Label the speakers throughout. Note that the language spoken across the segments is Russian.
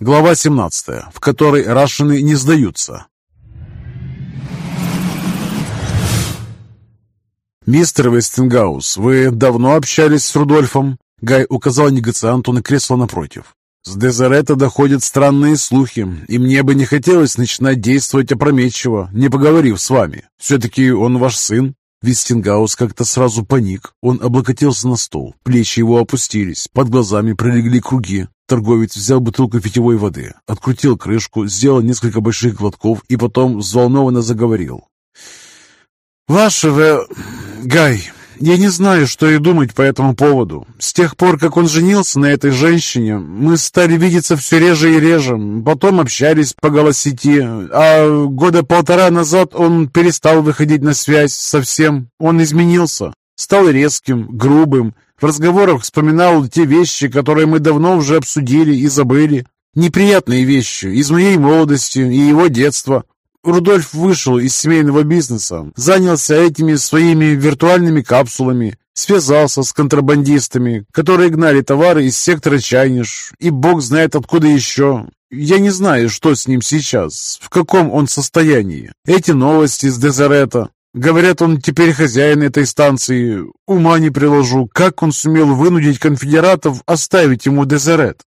Speaker 1: Глава 17, в которой рашины не сдаются. «Мистер Вестингаус, вы давно общались с Рудольфом?» Гай указал негацианту на кресло напротив. «С Дезерета доходят странные слухи, и мне бы не хотелось начинать действовать опрометчиво, не поговорив с вами. Все-таки он ваш сын». Вестингаус как-то сразу поник. Он облокотился на стол, плечи его опустились, под глазами пролегли круги. Торговец взял бутылку питьевой воды, открутил крышку, сделал несколько больших глотков и потом взволнованно заговорил. «Вашего... Гай, я не знаю, что и думать по этому поводу. С тех пор, как он женился на этой женщине, мы стали видеться все реже и реже. Потом общались по голосети, а года полтора назад он перестал выходить на связь совсем. Он изменился, стал резким, грубым. В разговорах вспоминал те вещи, которые мы давно уже обсудили и забыли. Неприятные вещи из моей молодости и его детства. Рудольф вышел из семейного бизнеса, занялся этими своими виртуальными капсулами, связался с контрабандистами, которые гнали товары из сектора Чайниш, и бог знает откуда еще. Я не знаю, что с ним сейчас, в каком он состоянии. Эти новости с Дезерета. Говорят, он теперь хозяин этой станции. Ума не приложу, как он сумел вынудить конфедератов оставить ему Дезерет.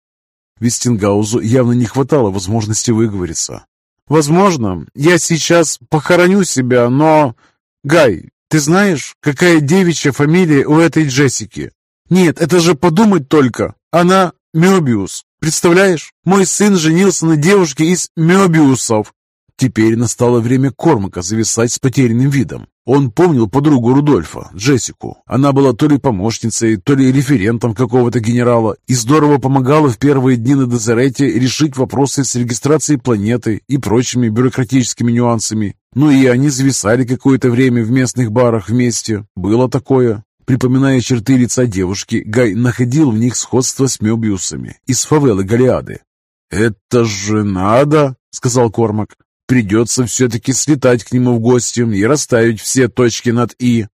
Speaker 1: Вестингаузу явно не хватало возможности выговориться. Возможно, я сейчас похороню себя, но... Гай, ты знаешь, какая девичья фамилия у этой Джессики? Нет, это же подумать только. Она Мёбиус. Представляешь? Мой сын женился на девушке из Мёбиусов. Теперь настало время Кормака зависать с потерянным видом. Он помнил подругу Рудольфа, Джессику. Она была то ли помощницей, то ли референтом какого-то генерала и здорово помогала в первые дни на Дезерете решить вопросы с регистрацией планеты и прочими бюрократическими нюансами. Ну и они зависали какое-то время в местных барах вместе. Было такое. Припоминая черты лица девушки, Гай находил в них сходство с Мёбиусами из фавелы Голиады. «Это же надо!» — сказал Кормак. Придется все-таки слетать к нему в гости и расставить все точки над «и».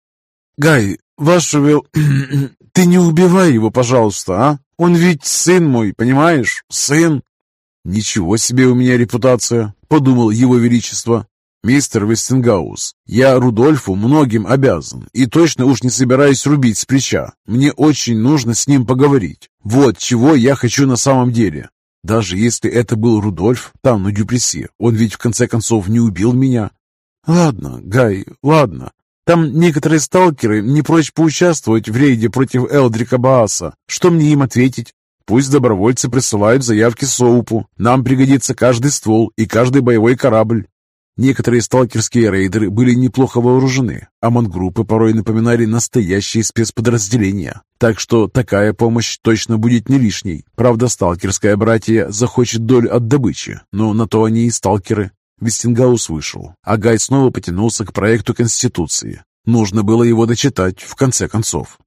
Speaker 1: «Гай, вашего... ты не убивай его, пожалуйста, а? Он ведь сын мой, понимаешь? Сын!» «Ничего себе у меня репутация!» — подумал его величество. «Мистер Вестингаус, я Рудольфу многим обязан и точно уж не собираюсь рубить с плеча. Мне очень нужно с ним поговорить. Вот чего я хочу на самом деле. Даже если это был Рудольф там, на Дюплеси, он ведь в конце концов не убил меня. Ладно, Гай, ладно. Там некоторые сталкеры не прочь поучаствовать в рейде против Элдрика Бааса. Что мне им ответить? Пусть добровольцы присылают заявки Соупу. Нам пригодится каждый ствол и каждый боевой корабль. Некоторые сталкерские рейдеры были неплохо вооружены, а мангруппы порой напоминали настоящие спецподразделения. Так что такая помощь точно будет не лишней. Правда, сталкерская братья захочет долю от добычи, но на то они и сталкеры. Вестингаус вышел, а Гай снова потянулся к проекту Конституции. Нужно было его дочитать, в конце концов.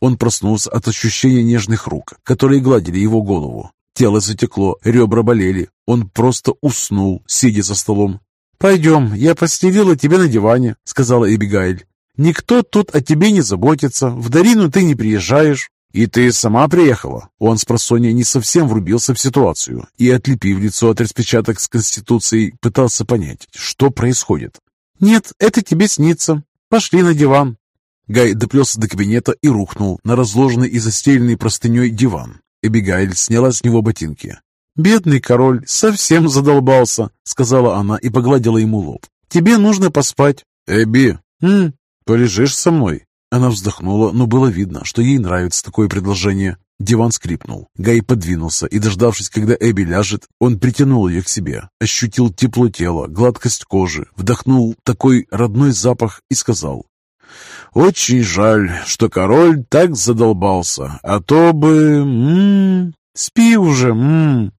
Speaker 1: Он проснулся от ощущения нежных рук, которые гладили его голову. Тело затекло, ребра болели. Он просто уснул, сидя за столом. «Пойдем, я постелила тебя на диване», — сказала Эбигайль. «Никто тут о тебе не заботится, в Дарину ты не приезжаешь». «И ты сама приехала?» Он с просонья не совсем врубился в ситуацию и, отлепив лицо от распечаток с Конституцией, пытался понять, что происходит. «Нет, это тебе снится. Пошли на диван». Гай доплелся до кабинета и рухнул на разложенный и застеленный простыней диван. Эбигайль сняла с него ботинки. «Бедный король совсем задолбался», — сказала она и погладила ему лоб. «Тебе нужно поспать». «Эбби, М? полежишь со мной?» Она вздохнула, но было видно, что ей нравится такое предложение. Диван скрипнул. Гай подвинулся, и, дождавшись, когда Эбби ляжет, он притянул ее к себе, ощутил тепло тела, гладкость кожи, вдохнул такой родной запах и сказал очень жаль, что король так задолбался, а то бы... М -м, спи уже, м, -м.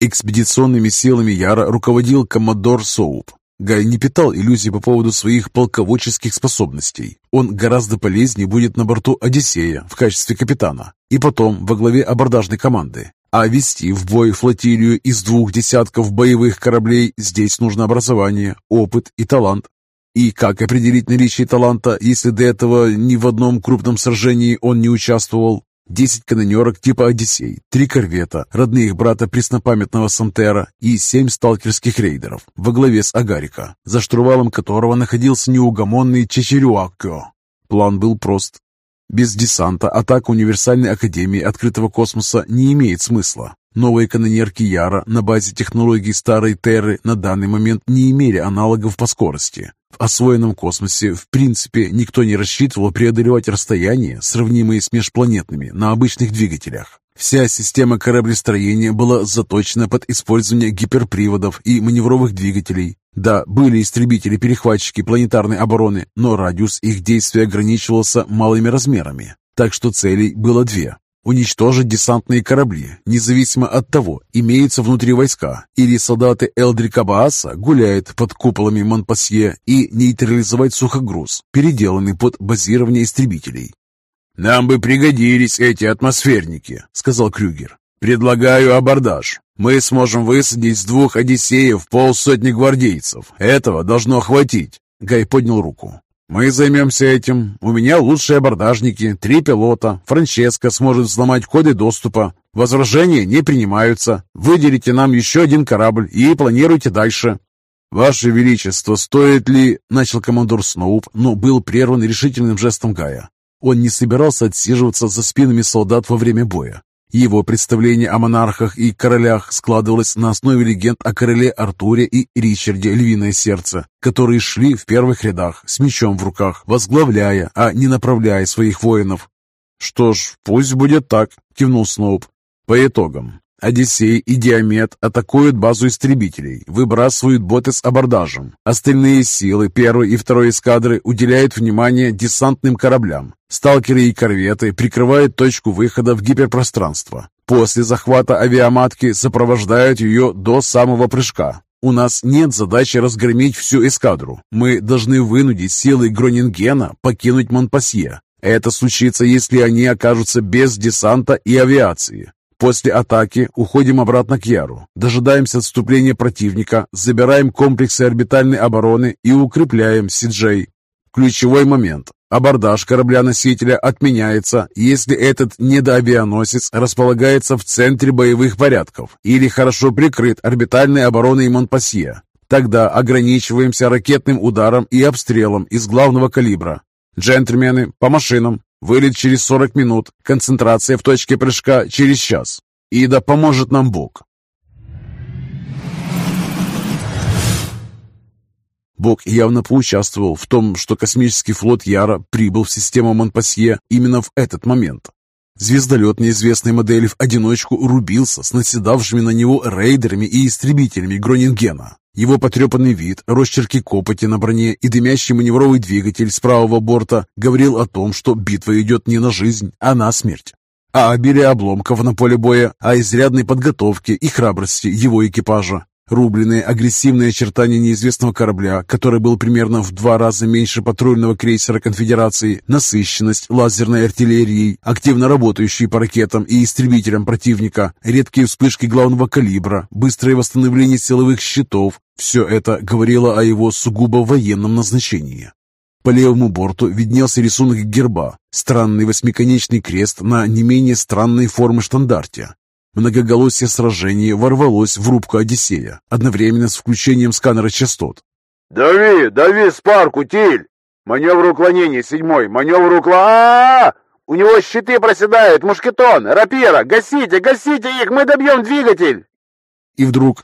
Speaker 1: Экспедиционными силами Яра руководил коммодор Соуп. Гай не питал иллюзий по поводу своих полководческих способностей. Он гораздо полезнее будет на борту «Одиссея» в качестве капитана и потом во главе абордажной команды. А вести в бой флотилию из двух десятков боевых кораблей здесь нужно образование, опыт и талант. И как определить наличие таланта, если до этого ни в одном крупном сражении он не участвовал? Десять канонерок типа «Одиссей», три корвета, родных брата преснопамятного Сантера и семь сталкерских рейдеров во главе с Агарика, за штурвалом которого находился неугомонный Чечерюаккё. План был прост. Без десанта атака Универсальной Академии Открытого Космоса не имеет смысла. Новые канонерки Яра на базе технологий старой Терры на данный момент не имели аналогов по скорости. В освоенном космосе в принципе никто не рассчитывал преодолевать расстояния, сравнимые с межпланетными, на обычных двигателях. Вся система кораблестроения была заточена под использование гиперприводов и маневровых двигателей. Да, были истребители-перехватчики планетарной обороны, но радиус их действия ограничивался малыми размерами. Так что целей было две уничтожить десантные корабли, независимо от того, имеются внутри войска, или солдаты Элдрика Бааса гуляют под куполами Монпасье и нейтрализовать сухогруз, переделанный под базирование истребителей.
Speaker 2: «Нам бы пригодились эти атмосферники», — сказал Крюгер. «Предлагаю абордаж. Мы сможем высадить с двух «Одиссеев» полсотни гвардейцев. Этого должно хватить».
Speaker 1: Гай поднял руку. «Мы займемся этим. У меня лучшие абордажники, три пилота. Франческо сможет взломать коды доступа. Возражения не принимаются. Выделите нам еще один корабль и планируйте дальше». «Ваше Величество, стоит ли...» — начал командор Сноуп, но был прерван решительным жестом Гая. Он не собирался отсиживаться за спинами солдат во время боя. Его представление о монархах и королях складывалось на основе легенд о короле Артуре и Ричарде Львиное Сердце, которые шли в первых рядах с мечом в руках, возглавляя, а не направляя своих воинов. «Что ж, пусть будет так», — кивнул Сноуп. «По итогам. Одиссей и Диамет атакуют базу истребителей, выбрасывают боты с абордажем. Остальные силы первой и второй эскадры уделяют внимание десантным кораблям. Сталкеры и корветы прикрывают точку выхода в гиперпространство. После захвата авиаматки сопровождают ее до самого прыжка. У нас нет задачи разгромить всю эскадру. Мы должны вынудить силы Гронингена покинуть Монпасье. Это случится, если они окажутся без десанта и авиации. После атаки уходим обратно к Яру, дожидаемся отступления противника, забираем комплексы орбитальной обороны и укрепляем Сиджей. Ключевой момент. Абордаж корабля-носителя отменяется, если этот недоавианосец располагается в центре боевых порядков или хорошо прикрыт орбитальной обороной Монпасье. Тогда ограничиваемся ракетным ударом и обстрелом из главного калибра. Джентльмены, по машинам. Вылет через 40 минут, концентрация в точке прыжка через час. И да поможет нам Бог. Бог явно поучаствовал в том, что космический флот Яра прибыл в систему Монпасье именно в этот момент. Звездолет неизвестной модели в одиночку рубился с наседавшими на него рейдерами и истребителями Гронингена. Его потрепанный вид, росчерки копоти на броне и дымящий маневровый двигатель с правого борта говорил о том, что битва идет не на жизнь, а на смерть. А обилие обломков на поле боя, о изрядной подготовке и храбрости его экипажа, Рубленые агрессивные очертания неизвестного корабля, который был примерно в два раза меньше патрульного крейсера Конфедерации, насыщенность лазерной артиллерией, активно работающей по ракетам и истребителям противника, редкие вспышки главного калибра, быстрое восстановление силовых щитов – все это говорило о его сугубо военном назначении. По левому борту виднелся рисунок герба, странный восьмиконечный крест на не менее странной формы штандарте. Многоголосие сражения ворвалось в рубку Одиссея, одновременно с включением сканера частот.
Speaker 2: «Дави, дави спарку, Тиль! Маневр уклонения седьмой, маневр уклон... -а! У него щиты проседают, мушкетон, рапира! Гасите, гасите их, мы добьем двигатель!»
Speaker 1: И вдруг...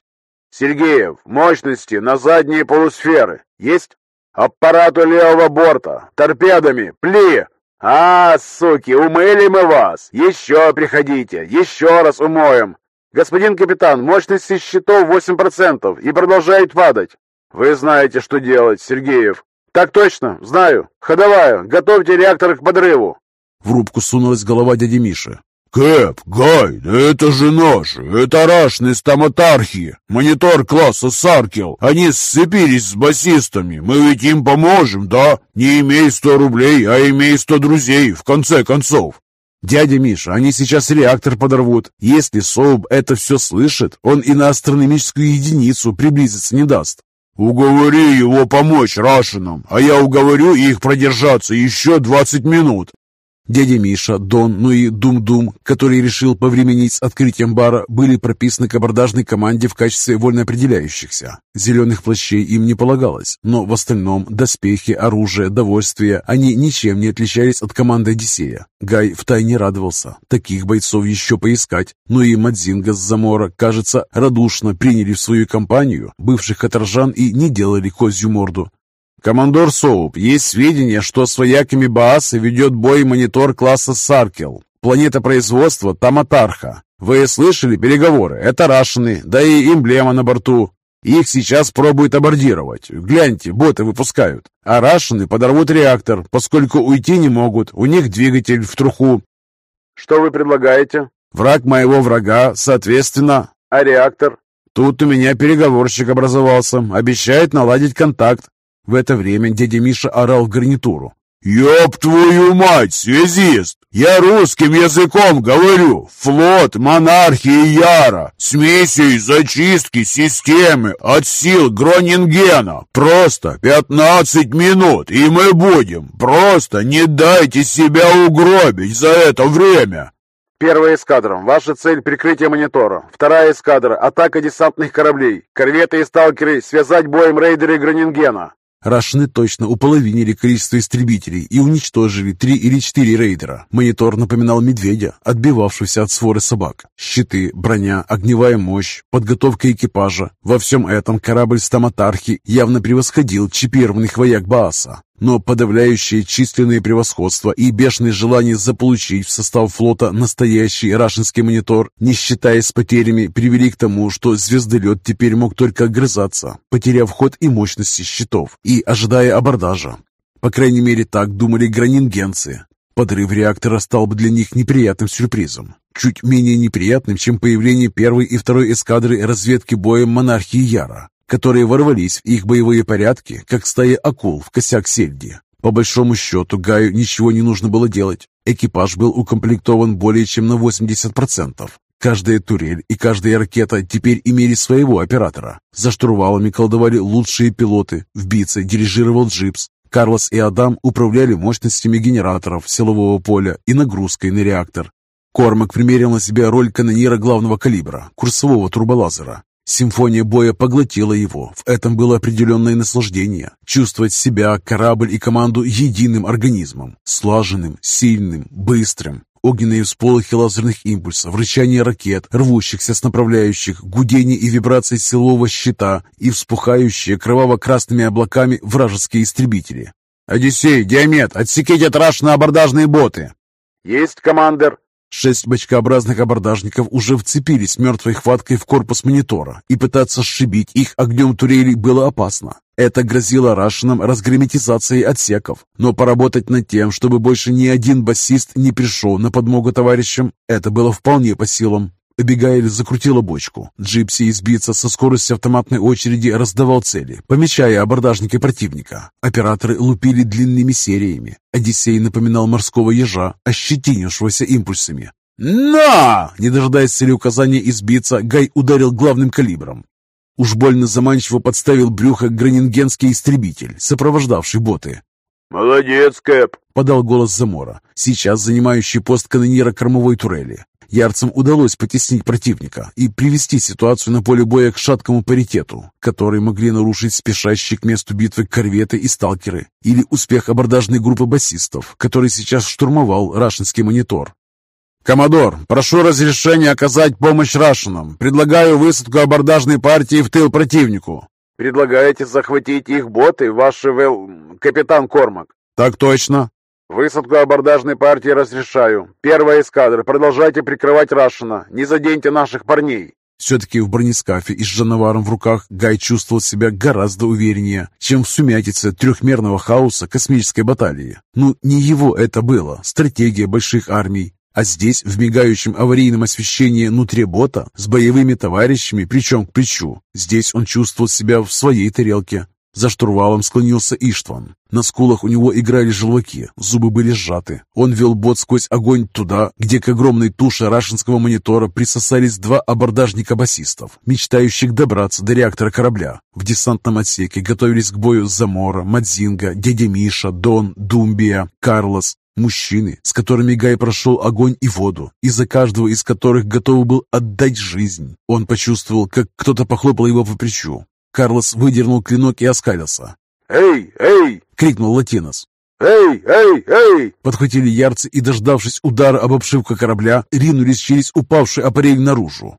Speaker 2: «Сергеев, мощности на задние полусферы. Есть? Аппарату левого борта, торпедами, пли! «А, суки, умыли мы вас! Еще приходите, еще раз умоем! Господин капитан, мощность щитов 8% и продолжает падать. Вы знаете, что делать, Сергеев. Так точно, знаю. Ходовая, готовьте реактор к подрыву.
Speaker 1: В рубку сунулась голова дяди Миши.
Speaker 3: «Кэп, Гай, это же наши, это рашные стамотархи, монитор класса Саркел. Они сцепились с басистами, мы ведь им поможем, да? Не имей сто рублей, а имей сто друзей, в конце концов».
Speaker 1: «Дядя Миша, они сейчас реактор подорвут. Если Соуб это все слышит, он и на астрономическую единицу приблизиться не даст».
Speaker 3: «Уговори его помочь Рашинам, а я уговорю их продержаться еще двадцать минут».
Speaker 1: Дядя Миша, Дон, ну и Дум-Дум, который решил повременить с открытием бара, были прописаны к абордажной команде в качестве вольноопределяющихся. Зеленых плащей им не полагалось, но в остальном доспехи, оружие, довольствие, они ничем не отличались от команды Одиссея. Гай втайне радовался. Таких бойцов еще поискать. Ну и Мадзинга с Замора, кажется, радушно приняли в свою компанию бывших каторжан и не делали козью морду.
Speaker 2: «Командор Соуп, есть сведения, что с вояками Бааса ведет бой монитор класса Саркел. Планета производства Таматарха. Вы слышали переговоры? Это Рашины, да и эмблема на борту. Их сейчас пробуют абордировать. Гляньте, боты выпускают. А Рашины подорвут реактор, поскольку уйти не могут. У них двигатель в труху.
Speaker 4: Что вы предлагаете?
Speaker 2: Враг моего врага, соответственно...
Speaker 4: А реактор?
Speaker 2: Тут у меня переговорщик образовался. Обещает наладить контакт.
Speaker 1: В это время дядя Миша орал в гарнитуру.
Speaker 3: «Ёб твою мать, связист! Я русским языком говорю! Флот монархии Яра! Смесью зачистки системы от сил Гронингена! Просто пятнадцать минут, и мы будем! Просто не дайте себя угробить за это время!»
Speaker 4: Первая эскадра. Ваша цель – прикрытие монитора. Вторая эскадра – атака десантных кораблей. Корветы и сталкеры – связать боем рейдеры Гронингена.
Speaker 1: Рашны точно уполовинили количество истребителей и уничтожили три или четыре рейдера. Монитор напоминал медведя, отбивавшегося от своры собак. Щиты, броня, огневая мощь, подготовка экипажа. Во всем этом корабль Стаматархи явно превосходил чипированных вояк Бааса. Но подавляющее численное превосходство и бешеное желание заполучить в состав флота настоящий рашинский монитор, не считаясь с потерями, привели к тому, что звездолет теперь мог только огрызаться, потеряв ход и мощности щитов и ожидая абордажа. По крайней мере, так думали гранингенцы. Подрыв реактора стал бы для них неприятным сюрпризом. Чуть менее неприятным, чем появление первой и второй эскадры разведки боем монархии Яра которые ворвались в их боевые порядки, как стая акул в косяк сельди. По большому счету, Гаю ничего не нужно было делать. Экипаж был укомплектован более чем на 80%. Каждая турель и каждая ракета теперь имели своего оператора. За штурвалами колдовали лучшие пилоты. В бице дирижировал Джипс. Карлос и Адам управляли мощностями генераторов силового поля и нагрузкой на реактор. Кормак примерил на себя роль канонира главного калибра, курсового турболазера. Симфония боя поглотила его. В этом было определенное наслаждение. Чувствовать себя, корабль и команду единым организмом. Слаженным, сильным, быстрым. Огненные всполохи лазерных импульсов, рычание ракет, рвущихся с направляющих, гудение и вибрации силового щита и вспухающие кроваво-красными облаками вражеские истребители.
Speaker 2: «Одиссей, Диамет, отсеките траш на абордажные боты!»
Speaker 4: «Есть, командир!»
Speaker 1: Шесть бочкообразных абордажников уже вцепились мертвой хваткой в корпус монитора, и пытаться сшибить их огнем турелей было опасно. Это грозило Рашинам разгерметизацией отсеков, но поработать над тем, чтобы больше ни один басист не пришел на подмогу товарищам, это было вполне по силам. Эбигейль закрутила бочку. Джипси избиться со скоростью автоматной очереди раздавал цели, помечая абордажники противника. Операторы лупили длинными сериями. Одиссей напоминал морского ежа, ощетинившегося импульсами. «На!» Не дожидаясь целеуказания избиться, Гай ударил главным калибром. Уж больно заманчиво подставил брюхо гранингенский истребитель, сопровождавший боты.
Speaker 4: «Молодец, Кэп!»
Speaker 1: — подал голос Замора, сейчас занимающий пост канонира кормовой турели. Ярцам удалось потеснить противника и привести ситуацию на поле боя к шаткому паритету, который могли нарушить спешащие к месту битвы корветы и сталкеры, или успех абордажной группы басистов, который сейчас штурмовал рашинский монитор.
Speaker 2: «Коммодор, прошу разрешения оказать помощь Рашинам. Предлагаю высадку абордажной партии в тыл противнику».
Speaker 4: «Предлагаете захватить их боты, ваш вел... капитан Кормак?»
Speaker 2: «Так точно».
Speaker 4: «Высадку абордажной партии разрешаю. Первая эскадра, продолжайте прикрывать Рашина. Не заденьте наших парней».
Speaker 1: Все-таки в бронескафе и с жанаваром в руках Гай чувствовал себя гораздо увереннее, чем в сумятице трехмерного хаоса космической баталии. Ну, не его это было, стратегия больших армий. А здесь, в мигающем аварийном освещении внутри бота, с боевыми товарищами плечом к плечу, здесь он чувствовал себя в своей тарелке. За штурвалом склонился Иштван. На скулах у него играли желваки, зубы были сжаты. Он вел бот сквозь огонь туда, где к огромной туше рашинского монитора присосались два абордажника басистов, мечтающих добраться до реактора корабля. В десантном отсеке готовились к бою Замора, Мадзинга, дядя Миша, Дон, Думбия, Карлос. Мужчины, с которыми Гай прошел огонь и воду, из-за каждого из которых готов был отдать жизнь. Он почувствовал, как кто-то похлопал его по плечу. Карлос выдернул клинок и оскалился.
Speaker 2: «Эй, эй!»
Speaker 1: — крикнул Латинос.
Speaker 2: «Эй, эй, эй!»
Speaker 1: Подхватили ярцы и, дождавшись удара об обшивку корабля, ринулись через упавший аппарель наружу.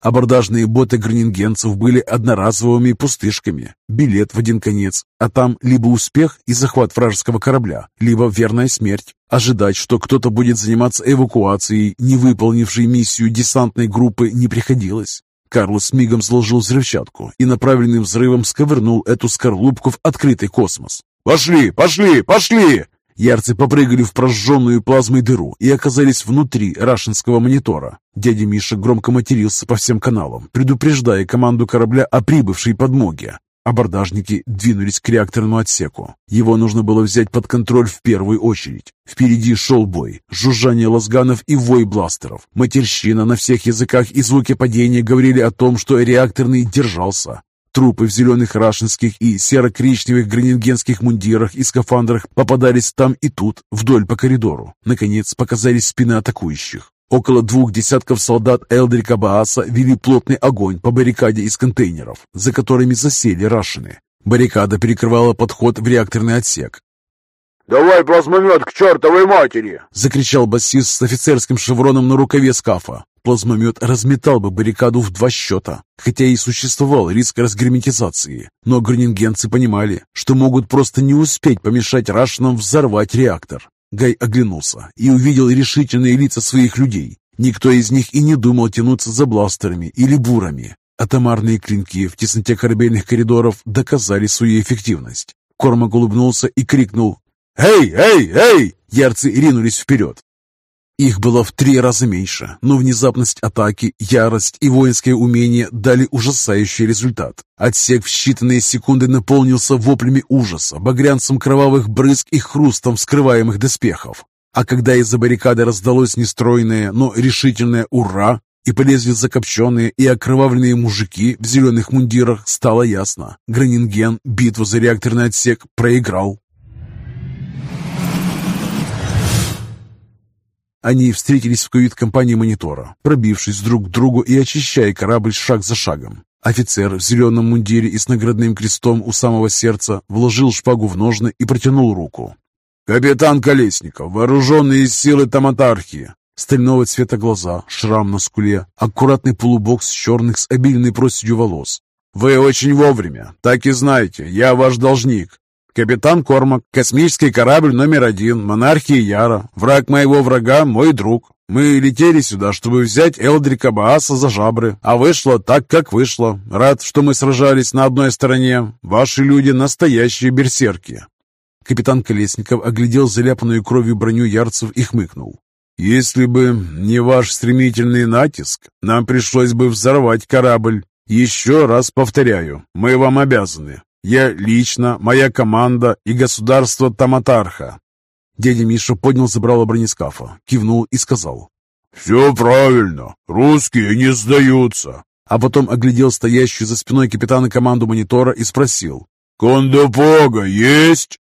Speaker 1: Абордажные боты гранингенцев были одноразовыми пустышками. Билет в один конец, а там либо успех и захват вражеского корабля, либо верная смерть. Ожидать, что кто-то будет заниматься эвакуацией, не выполнившей миссию десантной группы, не приходилось. Карлос мигом сложил взрывчатку и направленным взрывом сковырнул эту скорлупку в открытый космос.
Speaker 3: «Пошли, пошли, пошли!»
Speaker 1: Ярцы попрыгали в прожженную плазмой дыру и оказались внутри рашинского монитора. Дядя Миша громко матерился по всем каналам, предупреждая команду корабля о прибывшей подмоге. Абордажники двинулись к реакторному отсеку. Его нужно было взять под контроль в первую очередь. Впереди шел бой, жужжание лазганов и вой бластеров. Матерщина на всех языках и звуки падения говорили о том, что реакторный держался. Трупы в зеленых рашинских и серо-коричневых гранингенских мундирах и скафандрах попадались там и тут, вдоль по коридору. Наконец показались спины атакующих. Около двух десятков солдат Элдрика Бааса вели плотный огонь по баррикаде из контейнеров, за которыми засели рашины. Баррикада перекрывала подход в реакторный отсек.
Speaker 2: «Давай плазмомет к чертовой матери!»
Speaker 1: — закричал басист с офицерским шевроном на рукаве скафа. Плазмомет разметал бы баррикаду в два счета, хотя и существовал риск разгерметизации. Но гронингенцы понимали, что могут просто не успеть помешать рашинам взорвать реактор. Гай оглянулся и увидел решительные лица своих людей. Никто из них и не думал тянуться за бластерами или бурами. Атомарные клинки в тесноте корабельных коридоров доказали свою эффективность. Кормак улыбнулся и крикнул «Эй, эй, эй!» Ярцы ринулись вперед. Их было в три раза меньше, но внезапность атаки, ярость и воинское умение дали ужасающий результат. Отсек в считанные секунды наполнился воплями ужаса, багрянцем кровавых брызг и хрустом вскрываемых доспехов. А когда из-за баррикады раздалось нестройное, но решительное «Ура!» и полезли закопченные и окровавленные мужики в зеленых мундирах, стало ясно. Гранинген битву за реакторный отсек проиграл. Они встретились в кают-компании монитора, пробившись друг к другу и очищая корабль шаг за шагом. Офицер в зеленом мундире и с наградным крестом у самого сердца вложил шпагу в ножны и протянул руку.
Speaker 3: «Капитан Колесников, вооруженные силы Таматархии!»
Speaker 1: Стального цвета глаза, шрам на скуле, аккуратный полубокс черных с обильной проседью волос.
Speaker 3: «Вы очень вовремя. Так и знаете, я ваш должник. Капитан Кормак, космический корабль номер один, монархия Яра. Враг моего врага – мой друг. Мы летели сюда, чтобы взять Элдрика Бааса за жабры, а вышло так, как вышло. Рад, что мы сражались на одной стороне. Ваши люди – настоящие берсерки».
Speaker 1: Капитан Колесников оглядел заляпанную кровью броню ярцев и хмыкнул.
Speaker 3: «Если бы не ваш стремительный натиск, нам пришлось бы взорвать корабль. Еще раз повторяю, мы вам обязаны. Я лично, моя команда и государство Таматарха.
Speaker 1: Дядя Миша поднял забрало бронескафа, кивнул и сказал.
Speaker 3: «Все правильно. Русские не сдаются».
Speaker 1: А потом оглядел стоящую за спиной капитана команду монитора и спросил.
Speaker 3: «Кондопога есть?»